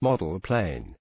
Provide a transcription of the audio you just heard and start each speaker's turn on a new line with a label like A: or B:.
A: Model plane.